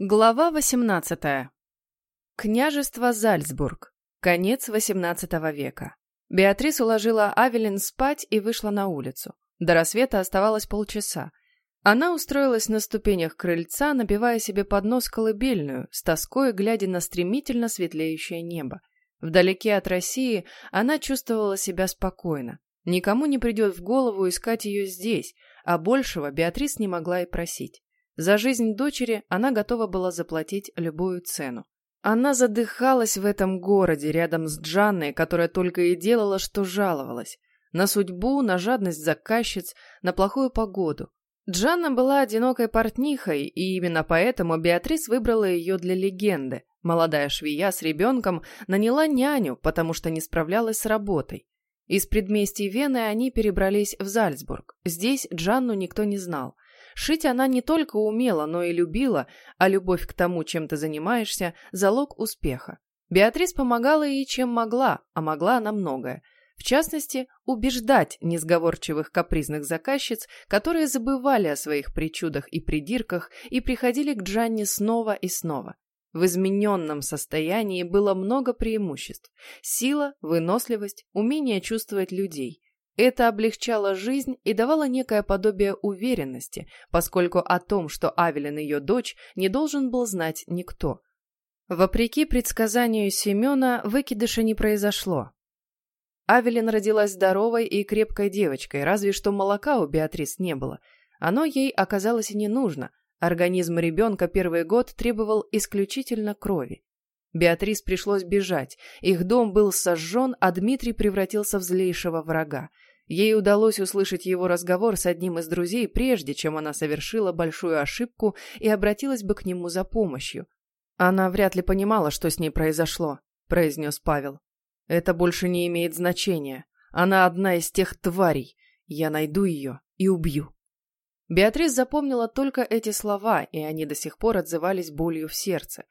Глава 18. Княжество Зальцбург. Конец XVIII века. Беатрис уложила Авелин спать и вышла на улицу. До рассвета оставалось полчаса. Она устроилась на ступенях крыльца, набивая себе под нос колыбельную, с тоской глядя на стремительно светлеющее небо. Вдалеке от России она чувствовала себя спокойно. Никому не придет в голову искать ее здесь, а большего Беатрис не могла и просить. За жизнь дочери она готова была заплатить любую цену. Она задыхалась в этом городе рядом с Джанной, которая только и делала, что жаловалась. На судьбу, на жадность заказчиц, на плохую погоду. Джанна была одинокой портнихой, и именно поэтому Беатрис выбрала ее для легенды. Молодая швея с ребенком наняла няню, потому что не справлялась с работой. Из предместий Вены они перебрались в Зальцбург. Здесь Джанну никто не знал. Шить она не только умела, но и любила, а любовь к тому, чем ты занимаешься, залог успеха. Беатрис помогала ей чем могла, а могла она многое. В частности, убеждать несговорчивых капризных заказчиц, которые забывали о своих причудах и придирках и приходили к Джанне снова и снова. В измененном состоянии было много преимуществ. Сила, выносливость, умение чувствовать людей. Это облегчало жизнь и давало некое подобие уверенности, поскольку о том, что Авелин ее дочь, не должен был знать никто. Вопреки предсказанию Семена, выкидыша не произошло. Авелин родилась здоровой и крепкой девочкой, разве что молока у Беатрис не было. Оно ей оказалось не нужно. Организм ребенка первый год требовал исключительно крови. Беатрис пришлось бежать. Их дом был сожжен, а Дмитрий превратился в злейшего врага. Ей удалось услышать его разговор с одним из друзей, прежде чем она совершила большую ошибку и обратилась бы к нему за помощью. «Она вряд ли понимала, что с ней произошло», — произнес Павел. «Это больше не имеет значения. Она одна из тех тварей. Я найду ее и убью». Беатрис запомнила только эти слова, и они до сих пор отзывались болью в сердце.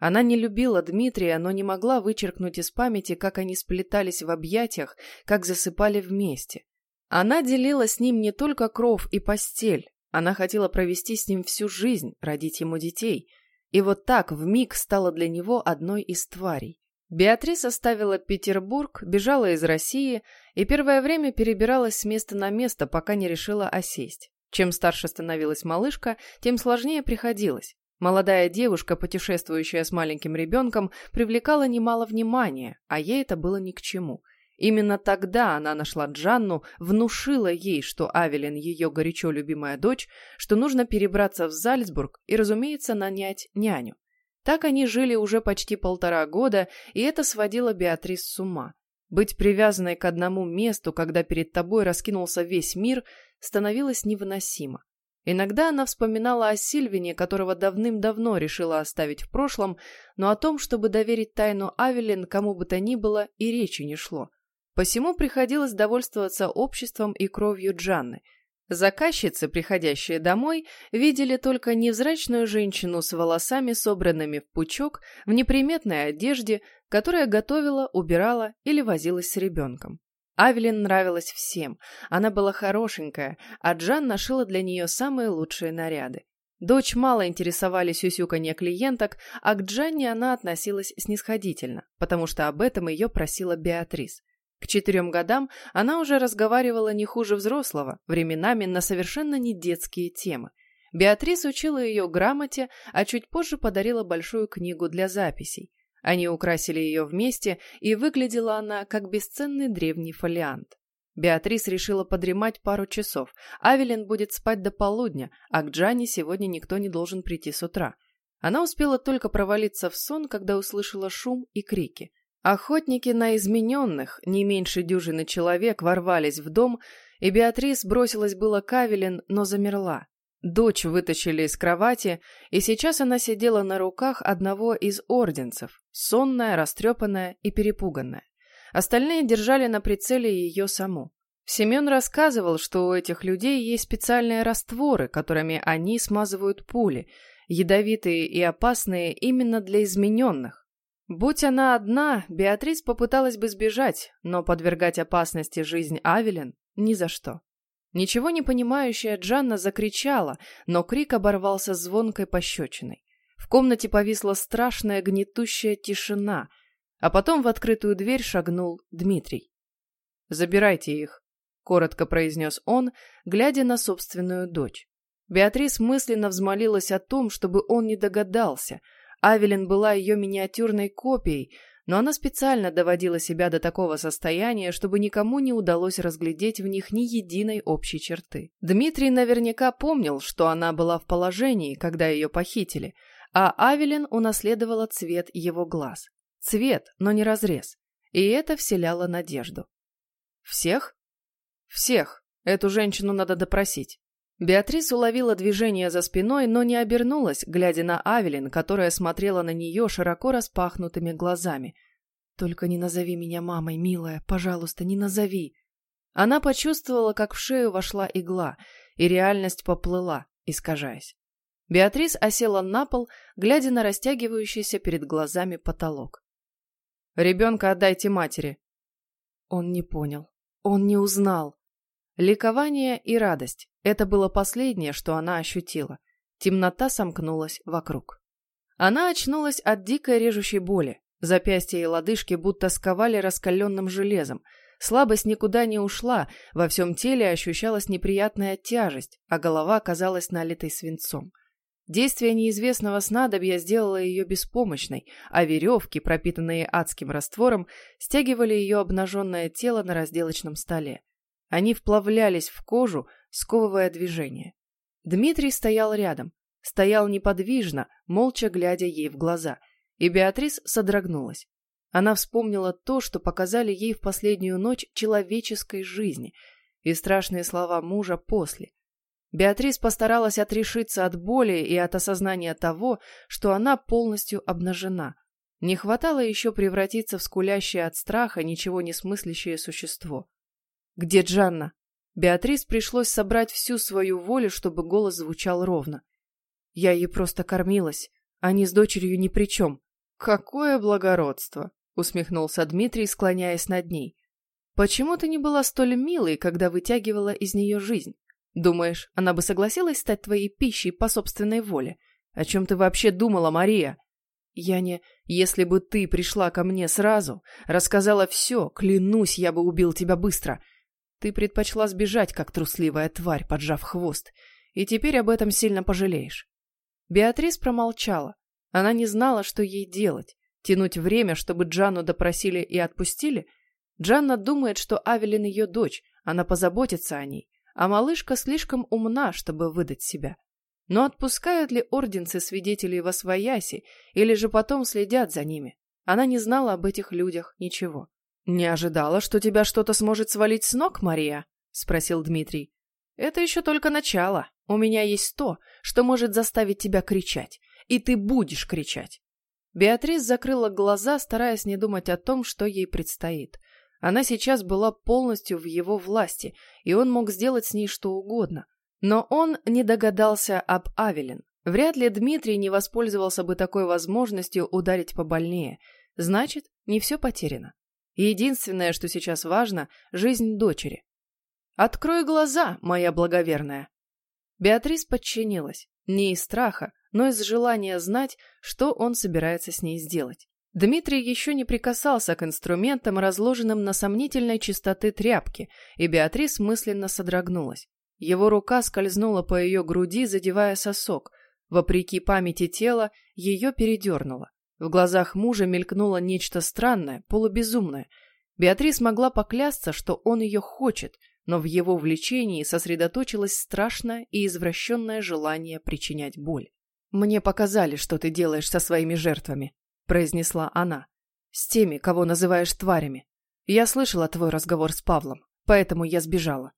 Она не любила Дмитрия, но не могла вычеркнуть из памяти, как они сплетались в объятиях, как засыпали вместе. Она делила с ним не только кров и постель, она хотела провести с ним всю жизнь, родить ему детей. И вот так в миг стала для него одной из тварей. Беатрис оставила Петербург, бежала из России и первое время перебиралась с места на место, пока не решила осесть. Чем старше становилась малышка, тем сложнее приходилось. Молодая девушка, путешествующая с маленьким ребенком, привлекала немало внимания, а ей это было ни к чему. Именно тогда она нашла Джанну, внушила ей, что Авелин ее горячо любимая дочь, что нужно перебраться в Зальцбург и, разумеется, нанять няню. Так они жили уже почти полтора года, и это сводило Беатрис с ума. Быть привязанной к одному месту, когда перед тобой раскинулся весь мир, становилось невыносимо. Иногда она вспоминала о Сильвине, которого давным-давно решила оставить в прошлом, но о том, чтобы доверить тайну Авелин кому бы то ни было, и речи не шло. Посему приходилось довольствоваться обществом и кровью Джанны. Заказчицы, приходящие домой, видели только невзрачную женщину с волосами, собранными в пучок, в неприметной одежде, которая готовила, убирала или возилась с ребенком. Авелин нравилась всем. Она была хорошенькая, а Джан нашила для нее самые лучшие наряды. Дочь мало интересовали сюсюканье клиенток, а к Джанне она относилась снисходительно, потому что об этом ее просила Беатрис. К четырем годам она уже разговаривала не хуже взрослого, временами на совершенно не детские темы. Беатрис учила ее грамоте, а чуть позже подарила большую книгу для записей. Они украсили ее вместе, и выглядела она как бесценный древний фолиант. Беатрис решила подремать пару часов. Авелин будет спать до полудня, а к Джане сегодня никто не должен прийти с утра. Она успела только провалиться в сон, когда услышала шум и крики. Охотники на измененных, не меньше дюжины человек, ворвались в дом, и Беатрис бросилась было к Авелин, но замерла. Дочь вытащили из кровати, и сейчас она сидела на руках одного из орденцев, сонная, растрепанная и перепуганная. Остальные держали на прицеле ее саму. Семен рассказывал, что у этих людей есть специальные растворы, которыми они смазывают пули, ядовитые и опасные именно для измененных. Будь она одна, Беатрис попыталась бы сбежать, но подвергать опасности жизнь Авелин ни за что. Ничего не понимающая Джанна закричала, но крик оборвался звонкой пощечиной. В комнате повисла страшная гнетущая тишина, а потом в открытую дверь шагнул Дмитрий. «Забирайте их», — коротко произнес он, глядя на собственную дочь. Беатрис мысленно взмолилась о том, чтобы он не догадался. Авелин была ее миниатюрной копией, но она специально доводила себя до такого состояния, чтобы никому не удалось разглядеть в них ни единой общей черты. Дмитрий наверняка помнил, что она была в положении, когда ее похитили, а Авелин унаследовала цвет его глаз. Цвет, но не разрез. И это вселяло надежду. «Всех?» «Всех. Эту женщину надо допросить». Беатрис уловила движение за спиной, но не обернулась, глядя на Авелин, которая смотрела на нее широко распахнутыми глазами. «Только не назови меня мамой, милая, пожалуйста, не назови!» Она почувствовала, как в шею вошла игла, и реальность поплыла, искажаясь. Беатрис осела на пол, глядя на растягивающийся перед глазами потолок. «Ребенка отдайте матери!» Он не понял. Он не узнал. Ликование и радость – это было последнее, что она ощутила. Темнота сомкнулась вокруг. Она очнулась от дикой режущей боли. Запястья и лодыжки будто сковали раскаленным железом. Слабость никуда не ушла, во всем теле ощущалась неприятная тяжесть, а голова казалась налитой свинцом. Действие неизвестного снадобья сделало ее беспомощной, а веревки, пропитанные адским раствором, стягивали ее обнаженное тело на разделочном столе. Они вплавлялись в кожу, сковывая движение. Дмитрий стоял рядом, стоял неподвижно, молча глядя ей в глаза, и Беатрис содрогнулась. Она вспомнила то, что показали ей в последнюю ночь человеческой жизни, и страшные слова мужа после. Беатрис постаралась отрешиться от боли и от осознания того, что она полностью обнажена. Не хватало еще превратиться в скулящее от страха, ничего не смыслящее существо. «Где Джанна?» Беатрис пришлось собрать всю свою волю, чтобы голос звучал ровно. «Я ей просто кормилась. Они с дочерью ни при чем». «Какое благородство!» — усмехнулся Дмитрий, склоняясь над ней. «Почему ты не была столь милой, когда вытягивала из нее жизнь? Думаешь, она бы согласилась стать твоей пищей по собственной воле? О чем ты вообще думала, Мария?» «Я не... Если бы ты пришла ко мне сразу, рассказала все, клянусь, я бы убил тебя быстро. Ты предпочла сбежать, как трусливая тварь, поджав хвост, и теперь об этом сильно пожалеешь. Беатрис промолчала. Она не знала, что ей делать. Тянуть время, чтобы Джанну допросили и отпустили? Джанна думает, что Авелин ее дочь, она позаботится о ней, а малышка слишком умна, чтобы выдать себя. Но отпускают ли орденцы свидетелей во свояси, или же потом следят за ними? Она не знала об этих людях ничего. «Не ожидала, что тебя что-то сможет свалить с ног, Мария?» — спросил Дмитрий. «Это еще только начало. У меня есть то, что может заставить тебя кричать. И ты будешь кричать». Беатрис закрыла глаза, стараясь не думать о том, что ей предстоит. Она сейчас была полностью в его власти, и он мог сделать с ней что угодно. Но он не догадался об Авелин. Вряд ли Дмитрий не воспользовался бы такой возможностью ударить побольнее. Значит, не все потеряно. Единственное, что сейчас важно – жизнь дочери. «Открой глаза, моя благоверная!» Беатрис подчинилась, не из страха, но из желания знать, что он собирается с ней сделать. Дмитрий еще не прикасался к инструментам, разложенным на сомнительной чистоты тряпки, и Беатрис мысленно содрогнулась. Его рука скользнула по ее груди, задевая сосок. Вопреки памяти тела, ее передернуло. В глазах мужа мелькнуло нечто странное, полубезумное. Беатрис могла поклясться, что он ее хочет, но в его влечении сосредоточилось страшное и извращенное желание причинять боль. «Мне показали, что ты делаешь со своими жертвами», — произнесла она. «С теми, кого называешь тварями. Я слышала твой разговор с Павлом, поэтому я сбежала».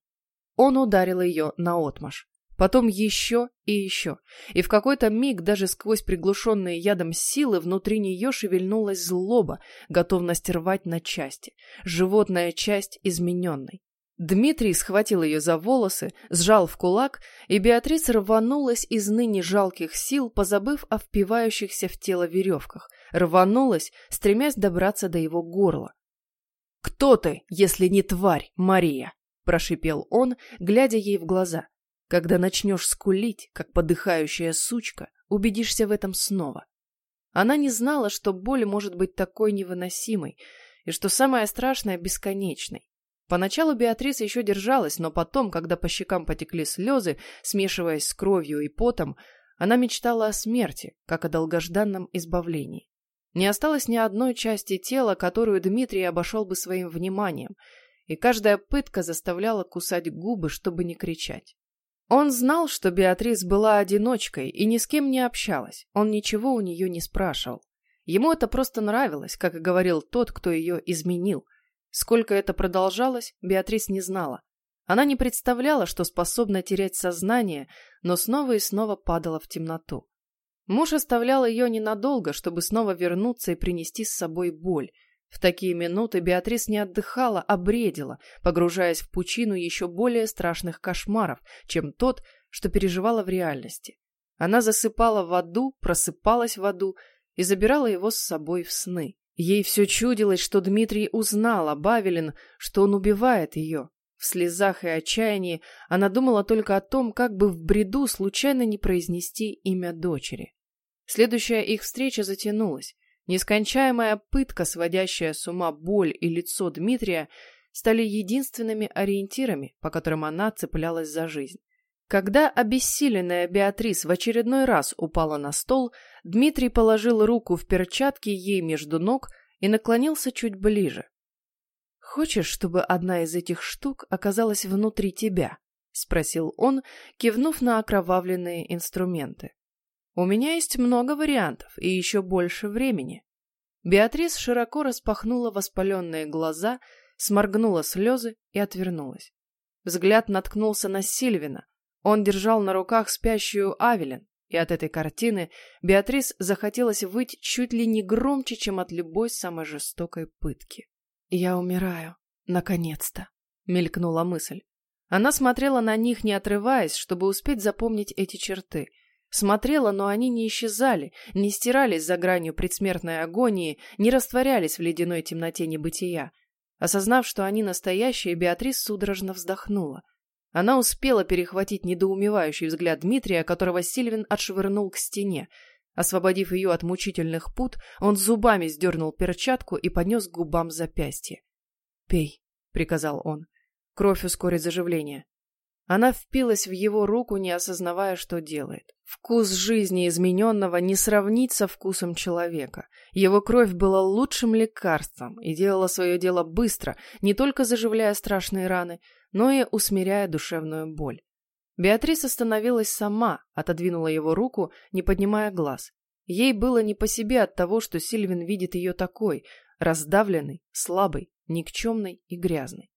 Он ударил ее наотмашь. Потом еще и еще. И в какой-то миг даже сквозь приглушенные ядом силы внутри нее шевельнулась злоба, готовность рвать на части. Животная часть измененной. Дмитрий схватил ее за волосы, сжал в кулак, и Беатрис рванулась из ныне жалких сил, позабыв о впивающихся в тело веревках. Рванулась, стремясь добраться до его горла. «Кто ты, если не тварь, Мария?» – прошипел он, глядя ей в глаза. Когда начнешь скулить, как подыхающая сучка, убедишься в этом снова. Она не знала, что боль может быть такой невыносимой, и что самое страшное — бесконечной. Поначалу Беатриса еще держалась, но потом, когда по щекам потекли слезы, смешиваясь с кровью и потом, она мечтала о смерти, как о долгожданном избавлении. Не осталось ни одной части тела, которую Дмитрий обошел бы своим вниманием, и каждая пытка заставляла кусать губы, чтобы не кричать. Он знал, что Беатрис была одиночкой и ни с кем не общалась, он ничего у нее не спрашивал. Ему это просто нравилось, как и говорил тот, кто ее изменил. Сколько это продолжалось, Беатрис не знала. Она не представляла, что способна терять сознание, но снова и снова падала в темноту. Муж оставлял ее ненадолго, чтобы снова вернуться и принести с собой боль. В такие минуты Беатрис не отдыхала, а бредила, погружаясь в пучину еще более страшных кошмаров, чем тот, что переживала в реальности. Она засыпала в аду, просыпалась в аду и забирала его с собой в сны. Ей все чудилось, что Дмитрий узнал об Авелин, что он убивает ее. В слезах и отчаянии она думала только о том, как бы в бреду случайно не произнести имя дочери. Следующая их встреча затянулась. Нескончаемая пытка, сводящая с ума боль и лицо Дмитрия, стали единственными ориентирами, по которым она цеплялась за жизнь. Когда обессиленная Беатрис в очередной раз упала на стол, Дмитрий положил руку в перчатки ей между ног и наклонился чуть ближе. «Хочешь, чтобы одна из этих штук оказалась внутри тебя?» — спросил он, кивнув на окровавленные инструменты. «У меня есть много вариантов и еще больше времени». Беатрис широко распахнула воспаленные глаза, сморгнула слезы и отвернулась. Взгляд наткнулся на Сильвина. Он держал на руках спящую Авелин, и от этой картины Беатрис захотелось выйти чуть ли не громче, чем от любой самой жестокой пытки. «Я умираю. Наконец-то!» — мелькнула мысль. Она смотрела на них, не отрываясь, чтобы успеть запомнить эти черты. Смотрела, но они не исчезали, не стирались за гранью предсмертной агонии, не растворялись в ледяной темноте небытия. Осознав, что они настоящие, Беатрис судорожно вздохнула. Она успела перехватить недоумевающий взгляд Дмитрия, которого Сильвин отшвырнул к стене — Освободив ее от мучительных пут, он зубами сдернул перчатку и поднес к губам запястье. «Пей», — приказал он. «Кровь ускорит заживление». Она впилась в его руку, не осознавая, что делает. Вкус жизни измененного не сравнить со вкусом человека. Его кровь была лучшим лекарством и делала свое дело быстро, не только заживляя страшные раны, но и усмиряя душевную боль. Беатрис остановилась сама, отодвинула его руку, не поднимая глаз. Ей было не по себе от того, что Сильвин видит ее такой, раздавленной, слабой, никчемной и грязной.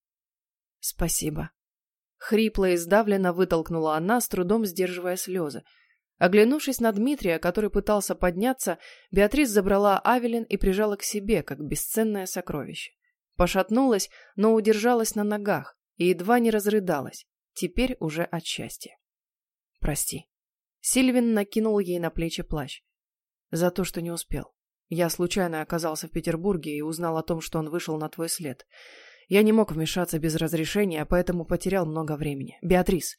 «Спасибо». Хрипло и сдавленно вытолкнула она, с трудом сдерживая слезы. Оглянувшись на Дмитрия, который пытался подняться, Беатрис забрала Авелин и прижала к себе, как бесценное сокровище. Пошатнулась, но удержалась на ногах и едва не разрыдалась. Теперь уже от счастья. Прости. Сильвин накинул ей на плечи плащ. За то, что не успел. Я случайно оказался в Петербурге и узнал о том, что он вышел на твой след. Я не мог вмешаться без разрешения, поэтому потерял много времени. Беатрис.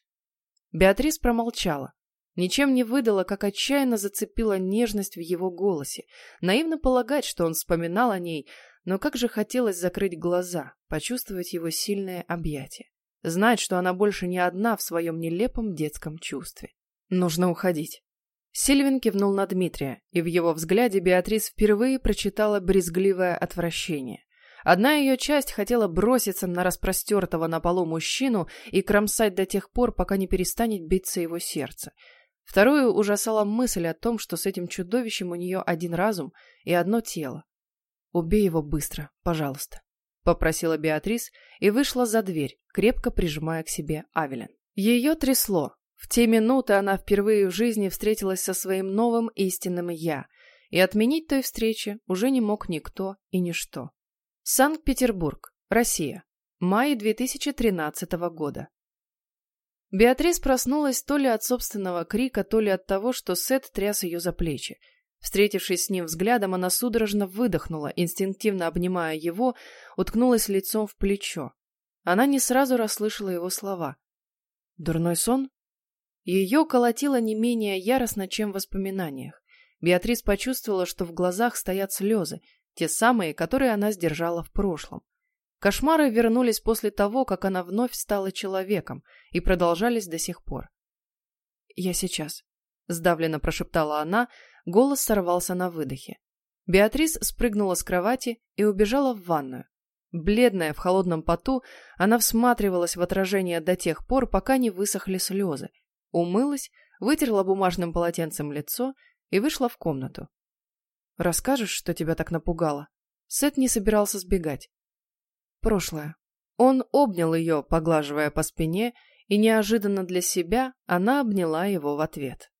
Беатрис промолчала. Ничем не выдала, как отчаянно зацепила нежность в его голосе. Наивно полагать, что он вспоминал о ней, но как же хотелось закрыть глаза, почувствовать его сильное объятие. Знать, что она больше не одна в своем нелепом детском чувстве. Нужно уходить. Сильвин кивнул на Дмитрия, и в его взгляде Беатрис впервые прочитала брезгливое отвращение. Одна ее часть хотела броситься на распростертого на полу мужчину и кромсать до тех пор, пока не перестанет биться его сердце. Вторую ужасала мысль о том, что с этим чудовищем у нее один разум и одно тело. «Убей его быстро, пожалуйста» попросила Беатрис и вышла за дверь, крепко прижимая к себе Авелин. Ее трясло. В те минуты она впервые в жизни встретилась со своим новым истинным «я», и отменить той встречи уже не мог никто и ничто. Санкт-Петербург, Россия. Май 2013 года. Беатрис проснулась то ли от собственного крика, то ли от того, что Сет тряс ее за плечи. Встретившись с ним взглядом, она судорожно выдохнула, инстинктивно обнимая его, уткнулась лицом в плечо. Она не сразу расслышала его слова. «Дурной сон?» Ее колотило не менее яростно, чем в воспоминаниях. Беатрис почувствовала, что в глазах стоят слезы, те самые, которые она сдержала в прошлом. Кошмары вернулись после того, как она вновь стала человеком, и продолжались до сих пор. «Я сейчас», — сдавленно прошептала она, голос сорвался на выдохе. Беатрис спрыгнула с кровати и убежала в ванную. Бледная в холодном поту, она всматривалась в отражение до тех пор, пока не высохли слезы. Умылась, вытерла бумажным полотенцем лицо и вышла в комнату. «Расскажешь, что тебя так напугало?» Сет не собирался сбегать. Прошлое. Он обнял ее, поглаживая по спине, и неожиданно для себя она обняла его в ответ.